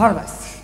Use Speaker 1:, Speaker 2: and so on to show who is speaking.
Speaker 1: paradise.